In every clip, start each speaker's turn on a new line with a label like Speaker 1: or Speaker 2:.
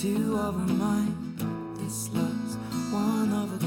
Speaker 1: two of our minds. This love's one of a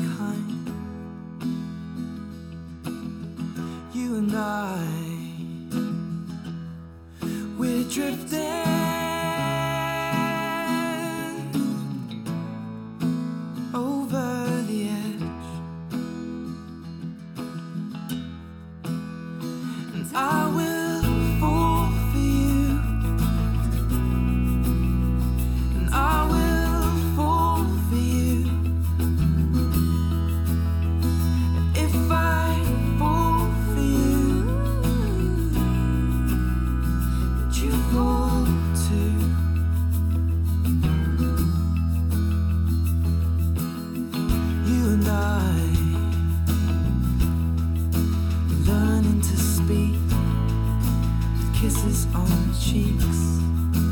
Speaker 1: kisses on the cheeks.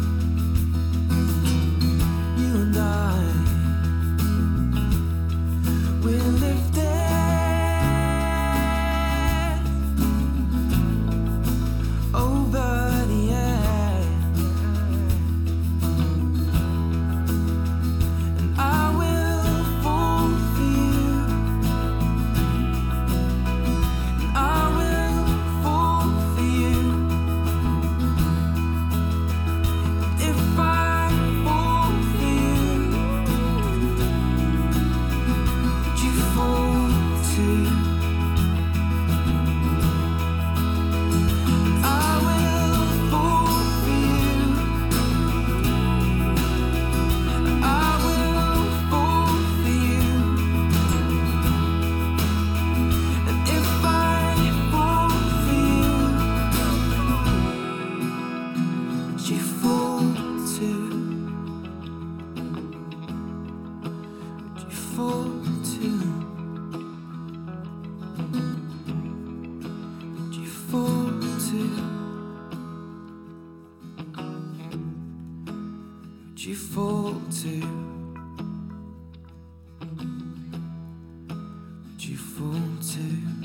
Speaker 1: did you fall to? Did you fall too? Did you fall too? Did you fall too? You fall to?